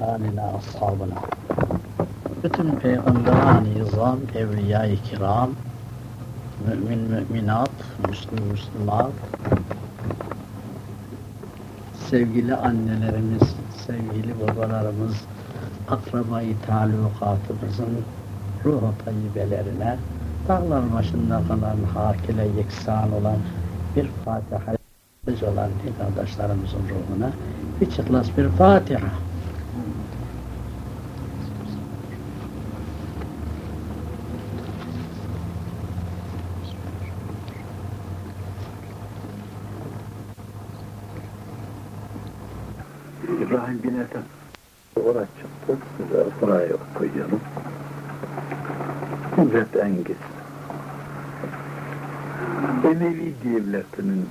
haline ashabına. Bütün peygamberan-ı izam, evliya-i kiram, mümin müminat, müslüm müslümat, sevgili annelerimiz, sevgili babalarımız, akrabayı talukatımızın ruh tayyibelerine, dağlar başında kalan hakile yeksan olan bir Fatiha olan din kardeşlerimizin ruhuna bir çıklas bir Fatiha. İbrahim bin Ethem. Oraya çıktık, güzel buraya koyuyorum. Hicret Engiz. Emevi devletinin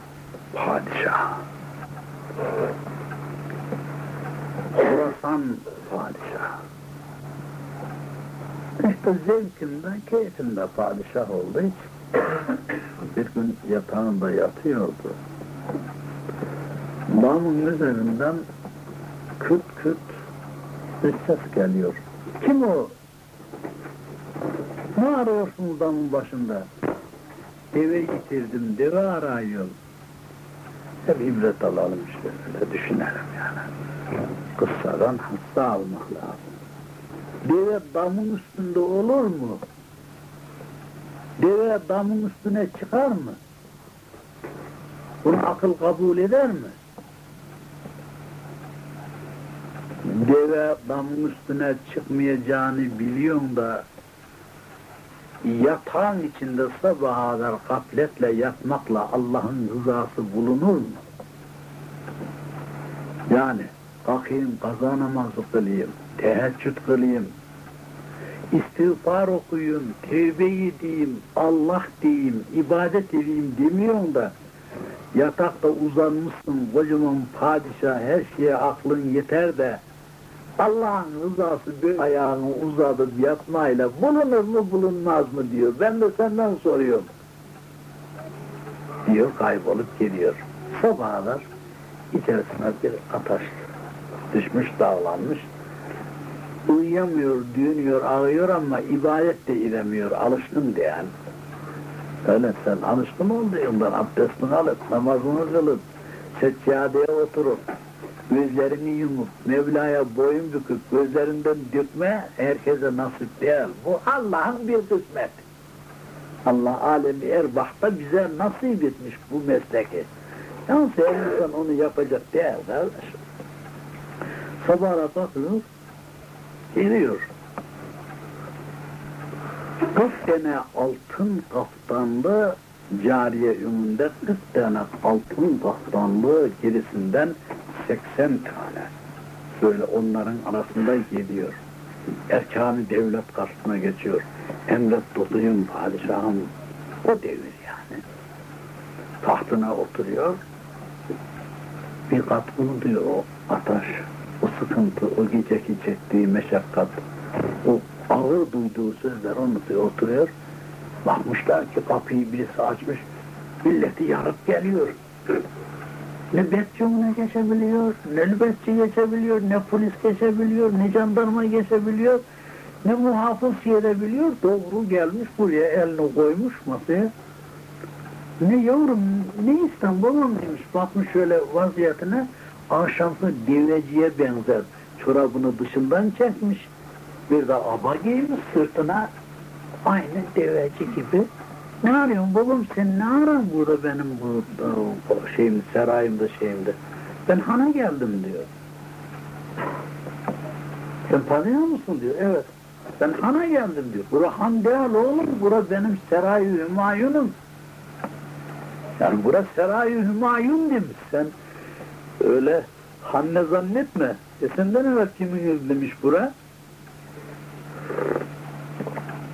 padişahı. Horasan padişahı. İşte zevkinde, keyfinde padişah olduğu için bir gün yatağında yatıyordu. Damın üzerinden küt küt bir ses geliyor. Kim o? Ne arıyorsun damın başında? Deve getirdim, deve arıyorum. Hep ibret alalım işte, öyle düşünelim yani. Kıssadan hassa almak lazım. Deve damın üstünde olur mu? Deve damın üstüne çıkar mı? Bunu akıl kabul eder mi? Deve damın üstüne çıkmayacağını biliyorsun da yatağın içinde sabaha kadar gafletle yatmakla Allah'ın rızası bulunur mu? Yani kalkayım kaza namazı kılayım, teheccüd kılayım, istiğfar okuyun, tevbe edeyim, Allah diyeyim, ibadet edeyim demiyorsun da yatakta uzanmışsın kocaman padişah her şeye aklın yeter de Allah'ın rızası bir ayağını uzatıp yatmayla bulunur mu bulunmaz mı diyor. Ben de senden soruyorum. Diyor kaybolup gidiyor. Sabahlar içerisine bir ataş düşmüş dağlanmış. Uyuyamıyor, düğünüyor, ağlıyor ama ibadet de edemiyor. Alıştım diyen. Öyle sen alıştın oldu yıldan abdestini alıp, namazını kılıp, seccadeye oturup, gözlerini yumup, Mevla'ya boyun büküp, gözlerinden dökme herkese nasip değil. Bu Allah'ın bir kısmet. Allah alemi erbahta bize nasip etmiş bu mesleki. Yalnız her insan onu yapacak değil kardeşim. Sabahına bakıyor, geliyor. 40 tane altın kaftanlı cariye önünde 40 tane altın kaftanlı gerisinden 80 tane böyle onların arasında geliyor. Erkanı devlet karşısına geçiyor. Emret tutuyum padişahım. O devir yani. Tahtına oturuyor. Bir kat diyor o ataş, o sıkıntı, o geceki çektiği meşakkat, o ağır duyduğu sözler unutuyor, oturuyor. Bakmışlar ki kapıyı birisi açmış, milleti yarıp geliyor. Ne önüne geçebiliyor, ne nöbetçi geçebiliyor, ne polis geçebiliyor, ne jandarma geçebiliyor, ne muhafız gelebiliyor. Doğru gelmiş buraya elini koymuş masaya. Ne yavrum, ne istem babam demiş. Bakmış şöyle vaziyetine, ahşaplı deveciye benzer. Çorabını dışından çekmiş. Bir de aba giymiş sırtına. Aynı deveci gibi. Ne arıyorsun babam sen ne aran burada benim bu, bu şeyim, sarayımda şeyimde. Ben hana geldim diyor. Sen tanıyor musun diyor. Evet. Ben hana geldim diyor. Bura han değil oğlum. Bura benim serayı hümayunum. Yani bura serayı hümayun demiş. Sen öyle han ne zannetme. E senden evvel kimin demiş bura?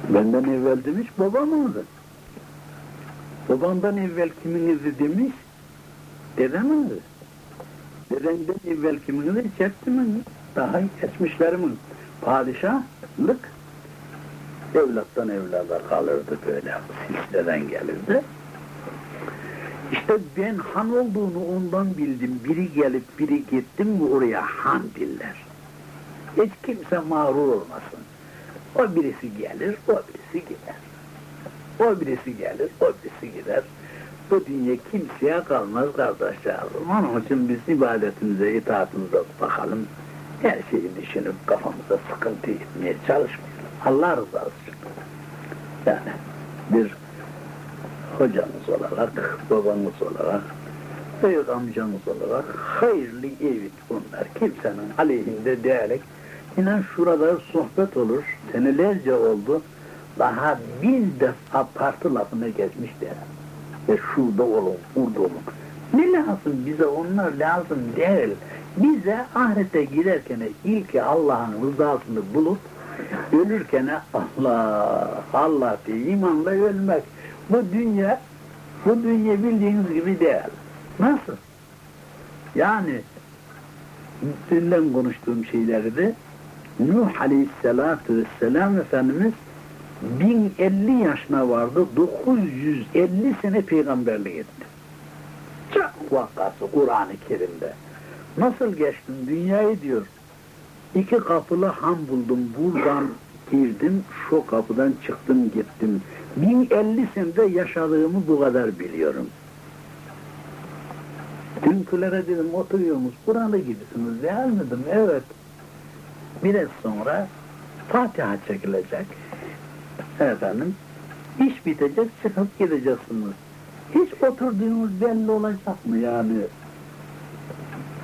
Benden evvel demiş babamındı. Babandan evvel kimin izi demiş? Dedemin izi. Dedenden evvel kimin izi? Çeptimin Daha geçmişlerimin padişahlık evlattan evlada kalırdı böyle silsileden gelirdi. İşte ben han olduğunu ondan bildim. Biri gelip biri gitti mi oraya han diller. Hiç kimse mağrur olmasın. O birisi gelir, o birisi gider. O birisi gelir, o birisi gider. Bu dünya kimseye kalmaz kardeşlerim. Onun için biz ibadetimize, itaatimize bakalım. Her şeyi düşünüp kafamıza sıkıntı etmeye çalışmayalım. Allah rızası için. Yani bir hocamız olarak, babamız olarak, büyük amcamız olarak hayırlı evit bunlar. Kimsenin aleyhinde değerek inan şurada sohbet olur. Senelerce oldu. Daha bir defa parti lafına geçmişler. Ve şurada olun, burada olun. Ne lazım bize onlar lazım değil. Bize ahirete girerken ilk Allah'ın rızasını bulup ölürken Allah, Allah diye imanla ölmek. Bu dünya, bu dünya bildiğiniz gibi değil. Nasıl? Yani dünden konuştuğum şeyleri de Nuh Aleyhisselatü Vesselam Efendimiz 1050 yaşına vardı, 950 sene peygamberlik etti. Çok vakası Kur'an-ı Kerim'de. Nasıl geçtim dünyayı diyor. İki kapılı ham buldum, buradan girdim, şu kapıdan çıktım gittim. 1050 senede yaşadığımı bu kadar biliyorum. Dünkülere dedim oturuyormuş, buralı gibisiniz değil mi evet. Biraz sonra Fatiha çekilecek. Efendim, iş bitecek, çıkıp gideceksiniz. Hiç oturduğunuz belli olacak mı yani?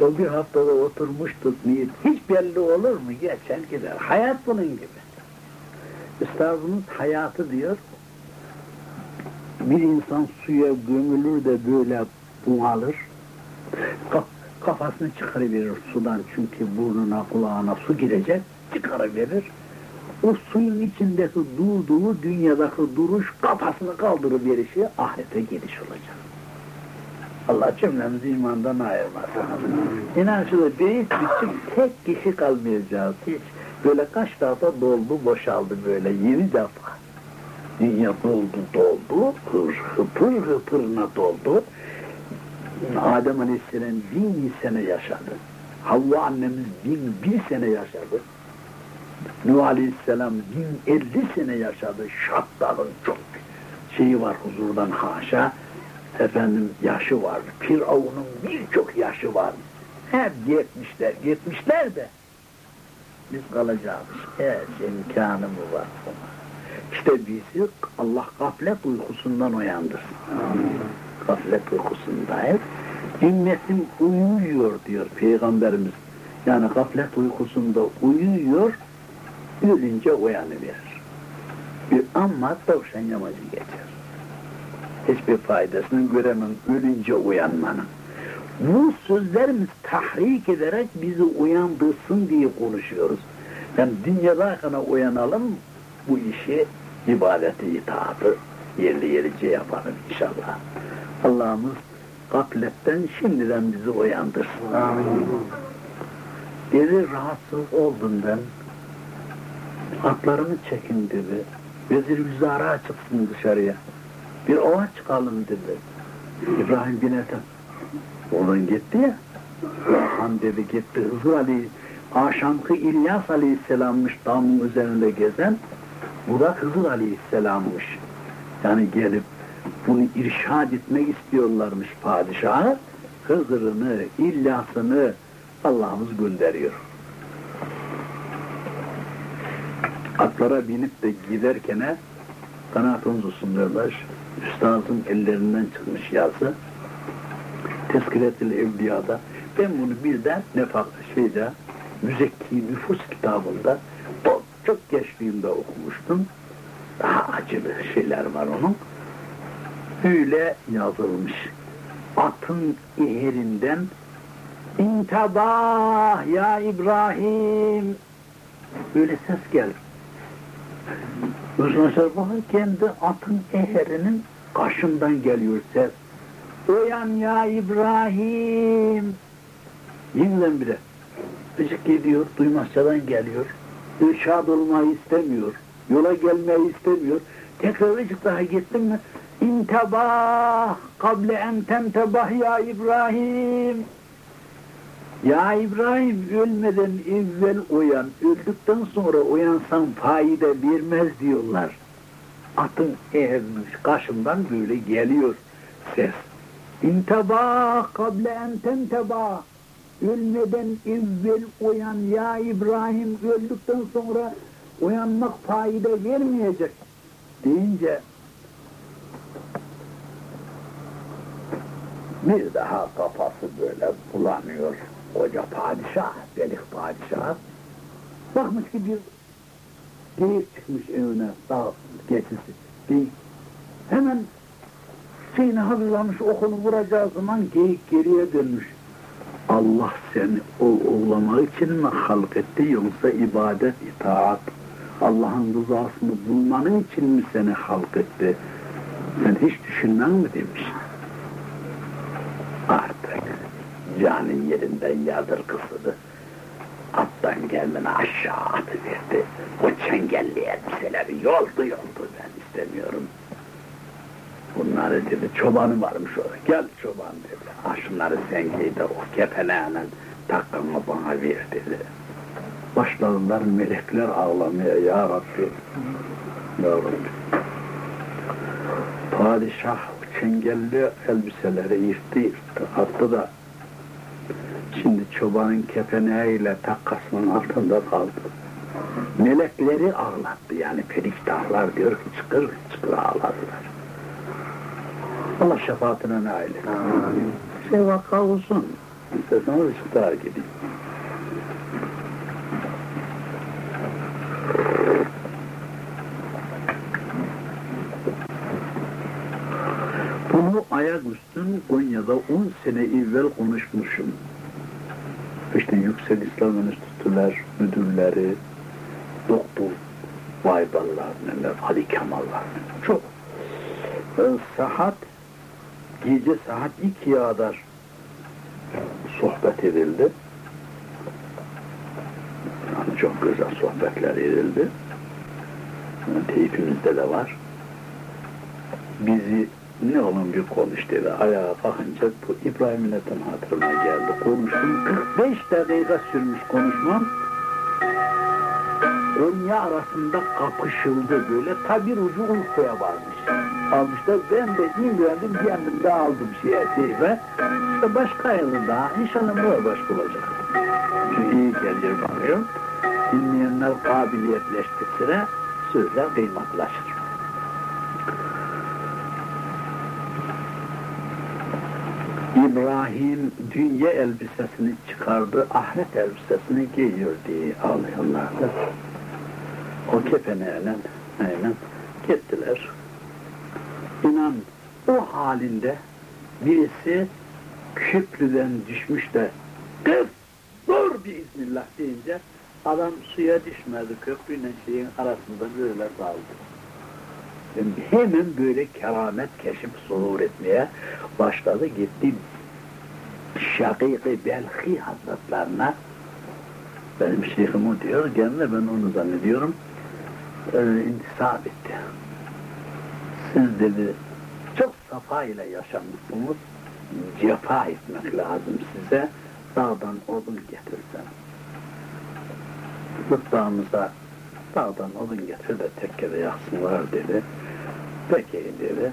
O bir haftada oturmuştuk niyet. Hiç belli olur mu? Geçen gider. Hayat bunun gibi. Üstadımız hayatı diyor, bir insan suya gömülür de böyle bunalır, kafasını çıkarıverir sudan çünkü burnuna kulağına su girecek, çıkarıverir. O suyun içindeki durduğu dünyadaki duruş kafasını kaldırıverişi ahirete gidiş olacak. Allah cümlemizi imandan ayırmasın. İnan şurada büyük küçük tek kişi kalmayacağız hiç. Böyle kaç defa doldu boşaldı böyle yeni defa. Dünya doldu doldu, hıpır hıpırına doldu. Adem Aleyhisselam bin sene yaşadı. Havva annemiz bin bir sene yaşadı. Nuh Aleyhisselam bin elli sene yaşadı. Şaddalın çok şeyi var huzurdan haşa. Efendim yaşı var. Firavun'un birçok yaşı var. Hep yetmişler, yetmişler de biz kalacağız. Şey imkanı mı var? İşte bizi Allah gaflet uykusundan uyandırsın. Gaflet uykusundayız. Ümmetim uyuyor diyor Peygamberimiz. Yani gaflet uykusunda uyuyor, ölünce uyanıverir. Ama tavşan yamacı geçer. Hiçbir faydasını göremem ölünce uyanmanın. Bu sözlerimiz tahrik ederek bizi uyandırsın diye konuşuyoruz. Yani dünyadayken uyanalım, bu işi ibadeti, itaatı yerli yerice yapalım inşallah. Allah'ımız gafletten şimdiden bizi uyandırsın. Amin. Dedi rahatsız oldum ben. Atlarını çekin dedi. Vezir Vizara çıksın dışarıya. Bir ova çıkalım dedi. İbrahim bin Ethem. Oğlun gitti ya. Han dedi gitti. Hızır Ali Aşankı İlyas Aleyhisselam'mış damın üzerinde gezen. Bu da Hızır Aleyhisselam'mış. Yani gelip bunu irşad etmek istiyorlarmış padişahı. Hızır'ını, İlyas'ını Allah'ımız gönderiyor. Atlara binip de giderken kanaatınız olsun diyorlar. Üstazın ellerinden çıkmış yazı. Tezkiret-i Evliya'da. Ben bunu birden nefak şeyde Müzekki Nüfus kitabında çok, çok gençliğimde okumuştum. Daha acılı şeyler var onun. Öyle yazılmış. Atın eherinden İntabah ya İbrahim böyle ses gelir. Uzun bakın kendi atın eherinin kaşından geliyor ses. Uyan ya İbrahim. Yeniden bile. Gıcık gidiyor, duymazsadan geliyor. İrşad olmayı istemiyor. Yola gelmeyi istemiyor. Tekrar ıcık daha gittim mi? İntebah kable en tentebah ya İbrahim. Ya İbrahim ölmeden evvel uyan, öldükten sonra uyansan fayda vermez diyorlar. Atın eğilmiş, karşımdan böyle geliyor ses. İntebah kable en tentebah. Ölmeden evvel uyan ya İbrahim öldükten sonra uyanmak fayda vermeyecek deyince bir daha kafası böyle bulanıyor koca padişah, delik padişah. Bakmış ki bir geyik çıkmış evine, dağ geçisi. Geyik. Hemen şeyini hazırlamış, okunu vuracağı zaman geyik geriye dönmüş. Allah seni o oğlamak için mi halk etti yoksa ibadet, itaat, Allah'ın rızasını bulmanın için mi seni halk etti? Sen hiç düşünmen mi demiş. Canın yerinden yadırgısını attan kendini aşağı atıverdi. O çengelli elbiseleri yoldu yoldu ben istemiyorum. Bunları dedi çobanı varmış orada. Gel çoban dedi. Ha şunları sen giy o kepeneğine takkanı bana ver dedi. Başladılar melekler ağlamaya ya Rabbi. Ya Rabbi. Padişah çengelli elbiseleri yırttı yırttı. Attı da şimdi çobanın kepeneğiyle takkasının altında kaldı. Melekleri ağlattı yani periktahlar diyor ki çıkır çıkır ağladılar. Allah şefaatine nail etsin. Şey vaka olsun. İsterseniz ışıklar gideyim. Bunu ayaküstü Konya'da 10 sene evvel konuşmuşum. İşte Yüksel İslam Enstitüler müdürleri, doktor Vayballar, neler, Ali Kemallar, çok. Ee, saat, gece saat 2'ye kadar sohbet edildi. Yani çok güzel sohbetler edildi. Teyfimizde de var. Bizi ne olun bir konuş dedi. Ayağa kalkınca bu İbrahim Net'in hatırına geldi. Konuştum. 45 dakika sürmüş konuşmam. Konya arasında kapışıldı böyle. Ta bir ucu Urfa'ya varmış. Almışlar. Ben de imrendim kendim de aldım şeye teyfe. İşte başka yılı daha. İnşallah bu başka olacak. Çünkü iyi gelir bakıyorum. Dinleyenler kabiliyetleştikçe sözler kıymetlaşır. İbrahim dünya elbisesini çıkardı, ahiret elbisesini giyiyor diye ağlıyorlardı. O kepeneğiyle aynen gittiler. İnan o halinde birisi Küplü'den düşmüş de kız dur biiznillah deyince adam suya düşmedi köprüyle şeyin arasında böyle kaldı. Hemen böyle keramet keşif zuhur etmeye başladı gitti Şakîk-i Belhi Hazretlerine benim şeyhim o diyor, gene ben onu zannediyorum. E, intisap etti. Siz dedi çok safa ile yaşamışsınız. Cefa etmek lazım size. Dağdan odun getirsen mutfağımıza dağdan odun getir de tekkede yaksınlar dedi. Peki dedi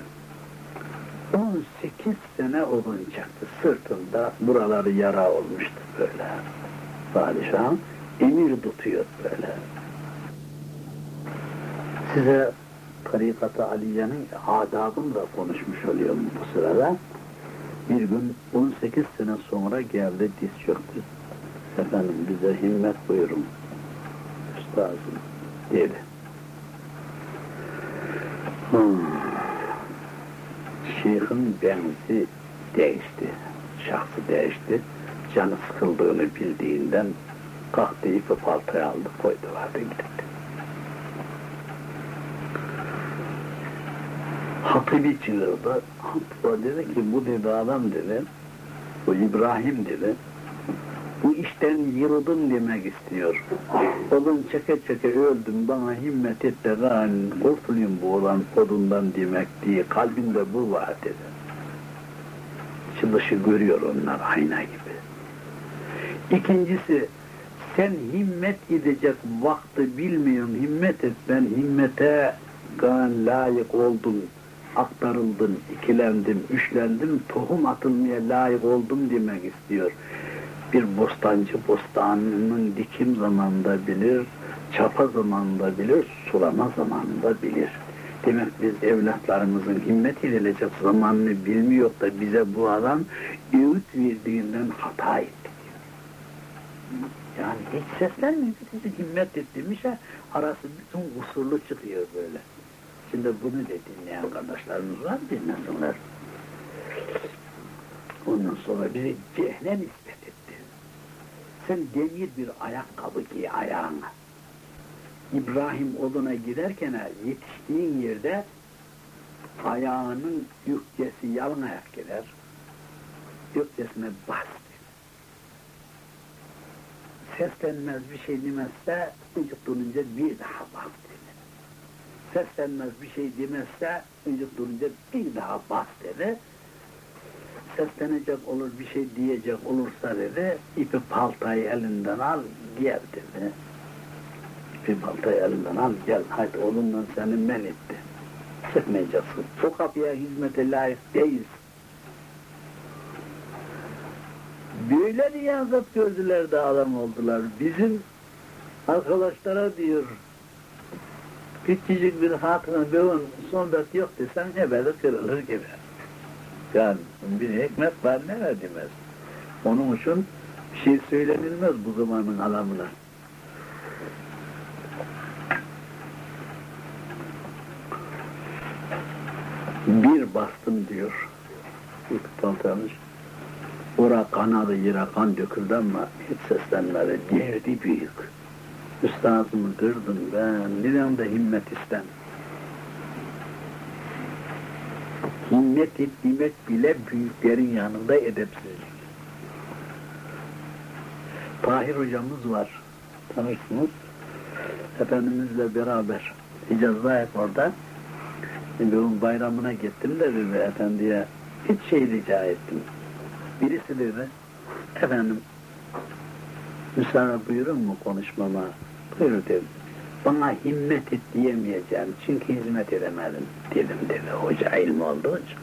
18 sene odun çaktı sırtında buraları yara olmuştu böyle padişahım emir tutuyor böyle size Tarikat-ı Aliye'nin adabını da konuşmuş oluyorum bu sırada. Bir gün 18 sene sonra geldi diz çöktü. Efendim bize himmet buyurun. Üstazım dedi. Hmm. Şeyhin benzi değişti. Şahsı değişti. Canı sıkıldığını bildiğinden kalktı ipi paltayı aldı koydu vardı gitti. Hatibi çığırdı. Hatip dedi ki bu dedi adam dedi, bu İbrahim dedi, bu işten yırıldım demek istiyor. Odun çeke çeke öldüm bana himmet et de ben kurtulayım bu olan odundan demek diye kalbinde bu var dedi. Çılışı görüyor onlar ayna gibi. İkincisi, sen himmet edecek vakti bilmiyorsun, himmet et. Ben himmete layık oldum, aktarıldım, ikilendim, üçlendim, tohum atılmaya layık oldum demek istiyor. Bir bostancı bostanının dikim zamanında bilir, çapa zamanında bilir, sulama zamanında bilir. Demek biz evlatlarımızın himmet edilecek zamanını bilmiyor da bize bu adam öğüt verdiğinden hata etti diyor. Yani hiç seslenmiyor, sizi himmet ettirmişe arası bütün kusurlu çıkıyor böyle. Şimdi bunu da dinleyen kardeşlerimiz var, dinlesinler. Ondan sonra bizi nispet etti. Sen demir bir ayakkabı giy ayağına. İbrahim oduna giderken yetiştiğin yerde ayağının yükçesi yalın ayak gider. Yükçesine bas. Seslenmez bir şey demezse ıcık durunca bir daha bas. Seslenmez bir şey demezse ıcık durunca bir daha bas dedi. Seslenecek olur bir şey diyecek olursa dedi ipi paltayı elinden al gel dedi bir baltayı elinden al gel hadi oğlumla seni men etti. Sıkmayacaksın. Bu kapıya hizmete layık değiliz. Böyle riyazet gördüler de adam oldular. Bizim arkadaşlara diyor küçücük bir hatına beğen sohbet yok desen ebede kırılır gibi. Yani bir hikmet var ne demez. Onun için bir şey söylenilmez bu zamanın alamına. bir bastım diyor. Paltarmış. Ora kanadı yere kan döküldü ama hiç seslenmedi. Derdi büyük. Üstadımı kırdım ben. Neden de himmet istem. Himmet etmek bile büyüklerin yanında edepsizlik. Tahir hocamız var. Tanırsınız. Efendimizle beraber. Hicazdayız orada. Şimdi onun bayramına gittim de dedi efendiye hiç şey rica ettim. Birisi dedi efendim müsaade buyurun mu konuşmama? Buyur dedim. Bana himmet et diyemeyeceğim çünkü hizmet edemedim dedim dedi hoca ilmi olduğu için.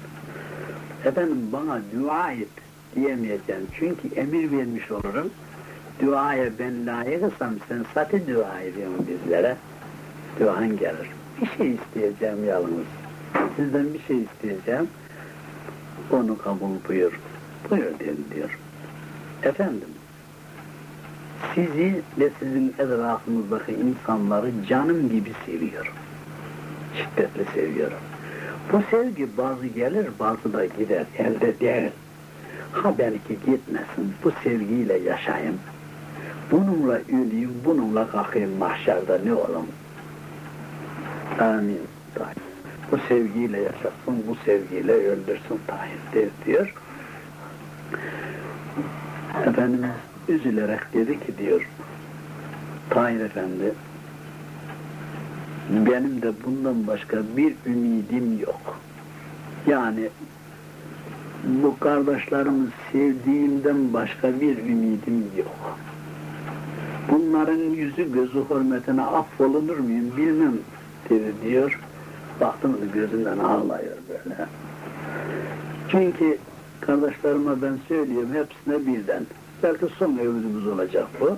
Efendim bana dua et diyemeyeceğim çünkü emir vermiş olurum. Duaya ben layıksam sen zaten dua ediyorsun bizlere. Duan gelir. Bir şey isteyeceğim yalnız sizden bir şey isteyeceğim. Onu kabul buyur. Buyur dedim diyor. Efendim, sizi ve sizin etrafınızdaki insanları canım gibi seviyorum. Şiddetle seviyorum. Bu sevgi bazı gelir, bazı da gider, elde değil. Ha belki gitmesin, bu sevgiyle yaşayayım. Bununla öleyim, bununla kalkayım mahşerde ne olalım. Amin bu sevgiyle yaşasın, bu sevgiyle öldürsün Tahir diyor. Efendimiz üzülerek dedi ki diyor, Tahir Efendi, benim de bundan başka bir ümidim yok. Yani bu kardeşlerimi sevdiğimden başka bir ümidim yok. Bunların yüzü gözü hürmetine affolunur muyum bilmem dedi diyor. Baktım gözümden ağlıyor böyle. Çünkü kardeşlerime ben söylüyorum hepsine birden. Belki son övdümüz olacak bu.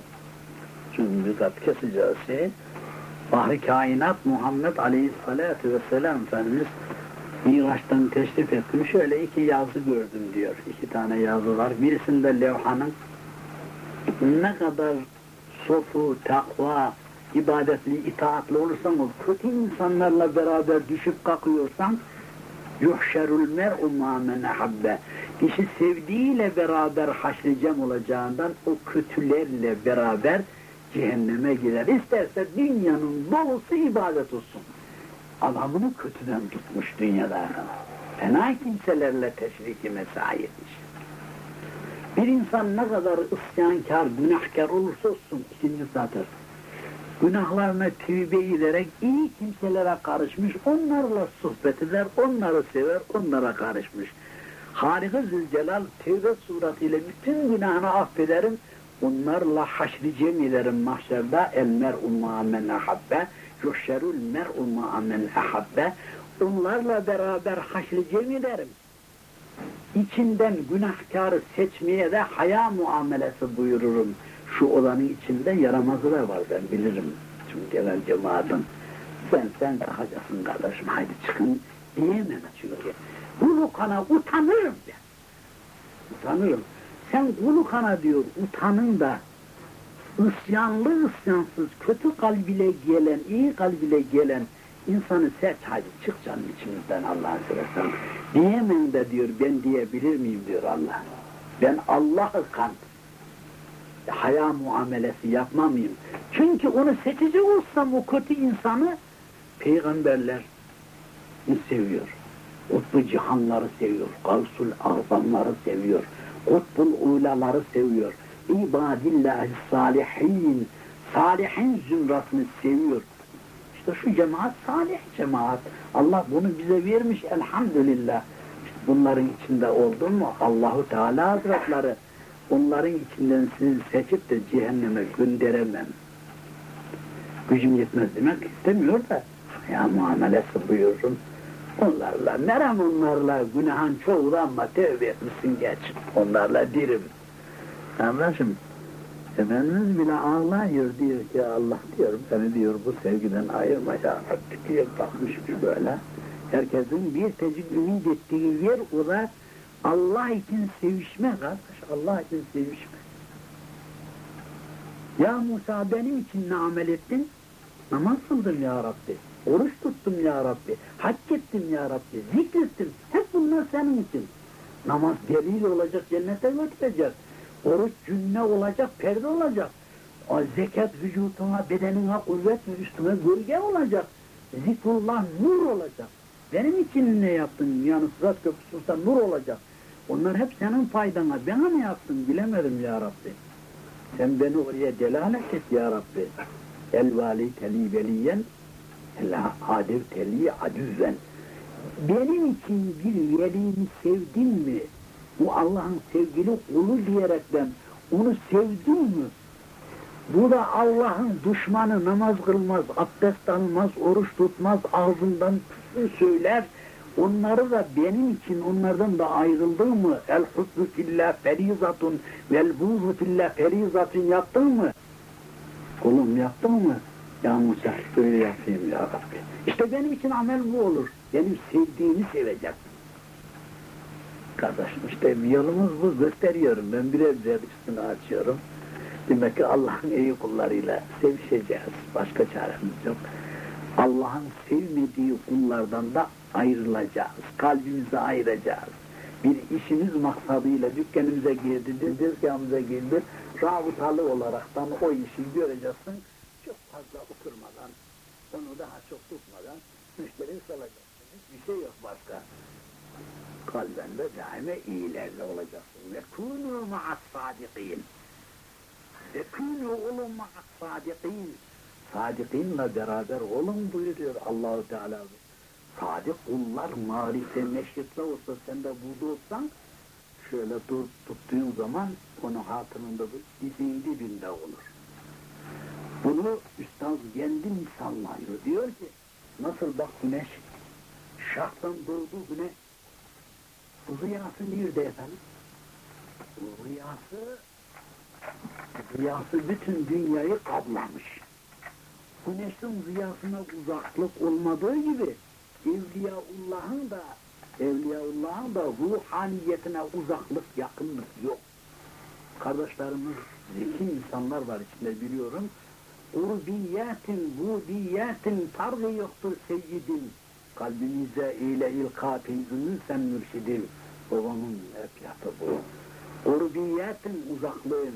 Çünkü dikkat keseceğiz. Bahri kainat Muhammed Aleyhisselatü Vesselam Efendimiz Miraç'tan teşrif ettim. Şöyle iki yazı gördüm diyor. İki tane yazı var. Birisinde levhanın ne kadar sofu, takva, ibadetli, itaatli olursan o kötü insanlarla beraber düşüp kalkıyorsan yuhşerul mer'u ma men habbe kişi sevdiğiyle beraber haşricem olacağından o kötülerle beraber cehenneme gider. İsterse dünyanın dolusu ibadet olsun. Adamını kötüden tutmuş dünyada. Fena kimselerle teşriki mesai etmiş. Bir insan ne kadar isyankar, günahkar olursa olsun ikinci satır günahlarına tövbe ederek iyi kimselere karışmış, onlarla sohbet eder, onları sever, onlara karışmış. Harika Zülcelal tevbe suratıyla bütün günahını affederim, Onlarla haşri cem ederim mahşerde el mer'u ma'amen ahabbe yuhşerul mer'u ma'amen ahabbe Onlarla beraber haşri cem. İçinden günahkarı seçmeye de haya muamelesi buyururum. Şu odanın içinde yaramazı da var ben bilirim. Çünkü gelen cemaatin. Sen sen kalkacaksın kardeşim haydi çıkın diyemem çünkü. Kulu kana utanırım ben. Utanırım. Sen kulu kana diyor utanın da ısyanlı ısyansız kötü kalbiyle gelen, iyi kalbiyle gelen insanı seç hadi çık canım içimizden Allah'ın seversen. Diyemem de diyor ben diyebilir miyim diyor Allah. Ben Allah'ı kan haya muamelesi yapmamayayım. Çünkü onu seçecek olsam o kötü insanı peygamberler seviyor. Kutbu cihanları seviyor. Gavsul azamları seviyor. Kutbul ulaları seviyor. İbadillahi salihin, salihin zümrasını seviyor. İşte şu cemaat salih cemaat. Allah bunu bize vermiş elhamdülillah. İşte bunların içinde oldun mu Allahu Teala Hazretleri onların içinden sizi seçip de cehenneme gönderemem. Gücüm yetmez demek istemiyor da ya muamelesi buyurun. Onlarla, merem onlarla, günahın çoğu da ama tevbe etmişsin geç. Onlarla dirim. Emrah'ım, Efendimiz bile ağlıyor diyor ki Allah diyor beni diyor bu sevgiden ayırma ya Rabbi diye bakmış bir böyle. Herkesin bir tecik ümit ettiği yer o da Allah için sevişme kardeş, Allah için sevişme. Ya Musa benim için ne amel ettin? Namaz kıldım ya Rabbi. Oruç tuttum ya Rabbi. Hac ettim ya Rabbi. Zikrettim. Hep bunlar senin için. Namaz delil olacak, cennete götürecek. Oruç cünne olacak, perde olacak. Zekat vücuduna, bedenine kuvvet ve üstüne gölge olacak. Zikrullah nur olacak. Benim için ne yaptın? Yani sırat köprüsünde nur olacak. Onlar hep senin faydana. Bana ne yaptın bilemedim ya Rabbi. Sen beni oraya delalet et ya Rabbi. El vali teli veliyen, el adev teli adüven. Benim için bir velimi sevdin mi? Bu Allah'ın sevgili kulu diyerekten onu sevdin mi? Bu da Allah'ın düşmanı namaz kılmaz, abdest almaz, oruç tutmaz, ağzından küfür söyler. Onları da benim için onlardan da ayrıldın mı? El husnu fillah ferizatun vel buğzu fillah ferizatun yaptın mı? Kulum yaptın mı? Ya Musa böyle yapayım ya Rabbi. İşte benim için amel bu olur. Benim sevdiğini sevecek. Kardeşim işte yolumuz bu gösteriyorum. Ben birer birer üstünü açıyorum. Demek ki Allah'ın iyi kullarıyla sevişeceğiz. Başka çaremiz yok. Allah'ın sevmediği kullardan da ayrılacağız. Kalbimizi ayıracağız. Bir işimiz maksadıyla dükkanımıza girdi, dükkanımıza girdi. Rabıtalı olaraktan o işi göreceksin. Çok fazla oturmadan, onu daha çok tutmadan müşteri salacaksın. Hiçbir şey yok başka. Kalben de daime iyilerle olacaksın. Ve kûnû ma'as sadiqîn. Ve kûnû olun ma'as sadiqîn. Sadikinle beraber olun buyuruyor Allahu Teala. Sadık kullar marife meşritte olsa sen de burada olsan şöyle dur tuttuğun zaman onu hatırında dizin dibinde olur. Bunu Üstad kendi misallıyor. Diyor ki nasıl bak güneş şahtan doğdu güneş rüyası nerede efendim? Rüyası rüyası bütün dünyayı kaplamış. Güneşin rüyasına uzaklık olmadığı gibi Evliyaullah'ın da Evliyaullah'ın da ruhaniyetine uzaklık, yakınlık yok. Kardeşlerimiz, zeki insanlar var içinde biliyorum. Urbiyetin, budiyetin tarzı yoktur seyyidim. Kalbimize ile ilka teyzünün sen mürşidim. Babamın yapı bu. Urbiyetin uzaklığın,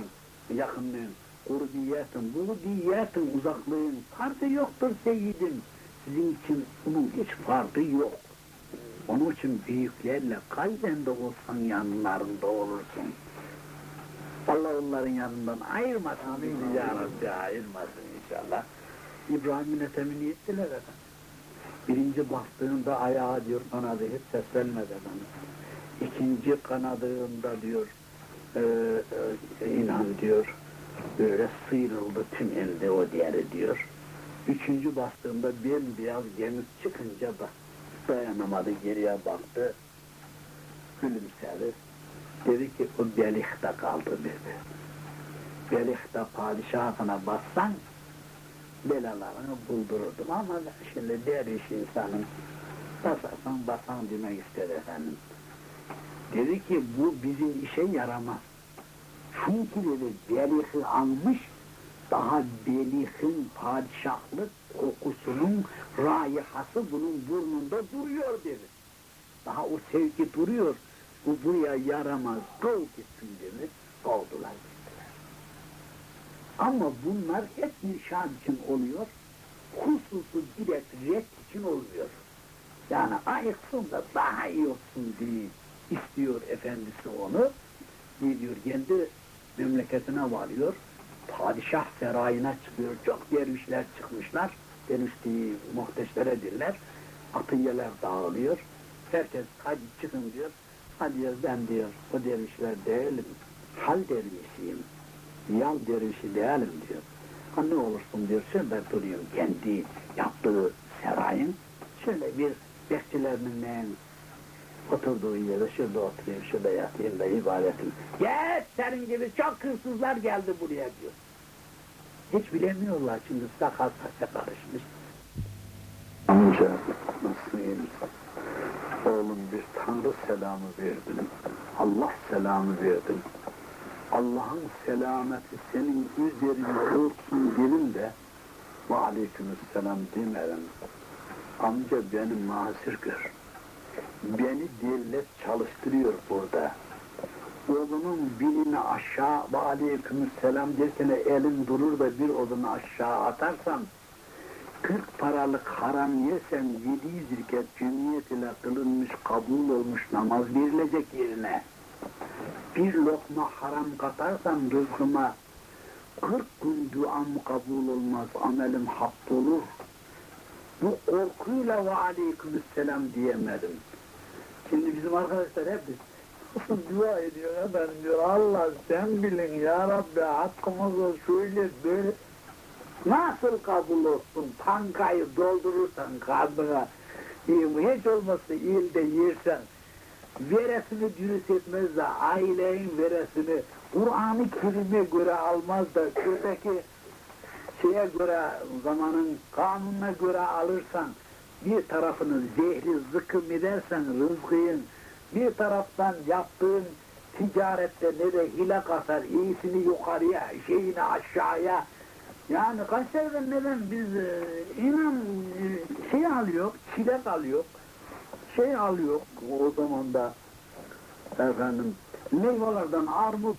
yakınlığın. Urbiyetin, budiyetin uzaklığın tarzı yoktur seyyidim. Sizin için bunun hiç farkı yok. Onun için büyüklerle kalben de olsan yanlarında olursun. Allah onların yanından ayırmasın bizi ya Rabbi ayırmasın inşallah. İbrahim'in etemini ettiler efendim. Birinci bastığında ayağa diyor kanadı hiç seslenmedi efendim. İkinci kanadığında diyor e, e, inan diyor Böyle sıyrıldı tüm elde o diğeri diyor. Üçüncü bastığında bembeyaz gemik çıkınca da dayanamadı geriye baktı. Gülümsedi. Dedi ki o Belih'te kaldı dedi. Belih'te padişahına bassan belalarını buldururdum ama şimdi derviş insanım basarsan basan demek ister efendim. Dedi ki bu bizim işe yaramaz. Çünkü dedi Belih'i almış daha Belih'in padişahlık kokusunun raihası bunun burnunda duruyor dedi. Daha o sevgi duruyor. Bu buraya yaramaz. Kov gitsin dedi. Kovdular gittiler. Ama bunlar hep nişan için oluyor. Hususu direkt ret için olmuyor. Yani ayıksın da daha iyi olsun diye istiyor efendisi onu. Ne diyor? Kendi memleketine varıyor. Padişah sarayına çıkıyor. Çok dervişler çıkmışlar. Derviş muhteşlere diller. Atiyeler dağılıyor. Herkes hadi çıkın diyor. Hadi diyor ben diyor o dervişler değilim. Hal dervişiyim. Yal dervişi değilim diyor. Ha ne olursun diyor. Şöyle durayım kendi yaptığı sarayın. Şöyle bir bekçilerinin oturduğu yere şurada oturayım, şurada yatayım da ibadetim. Gel senin gibi çok hırsızlar geldi buraya diyor. Hiç bilemiyorlar şimdi sakal saça karışmış. Amca nasılsın? Oğlum bir Tanrı selamı verdin. Allah selamı verdin. Allah'ın selameti senin üzerine olsun dedim de ve aleykümselam demedim. Amca beni mazur gör. Beni devlet çalıştırıyor burada. Oğlunun birini aşağı ve aleykümselam derken elin durur da bir odunu aşağı atarsan 40 paralık haram yersen 700 rekat cümiyet ile kılınmış kabul olmuş namaz verilecek yerine bir lokma haram katarsan rızkıma 40 gün duam kabul olmaz amelim hak olur. Bu korkuyla ve aleykümselam diyemedim. Şimdi bizim arkadaşlar hep dua ediyor efendim diyor Allah sen bilin ya Rabbi hakkımızı şöyle böyle Nasıl kabul olsun? Tankayı doldurursan karnına, hiç olmazsa ilde yersen, veresini dürüst etmez de ailenin veresini Kur'an-ı Kerim'e göre almaz da şuradaki şeye göre, zamanın kanununa göre alırsan, bir tarafını zehri zıkkım edersen rızkıyın, bir taraftan yaptığın ticarette ne de hile kasar, iyisini yukarıya, şeyini aşağıya, yani Kayseri'den neden biz e, inan e, şey alıyor, çilek alıyor, şey alıyor o zaman da efendim meyvelerden armut,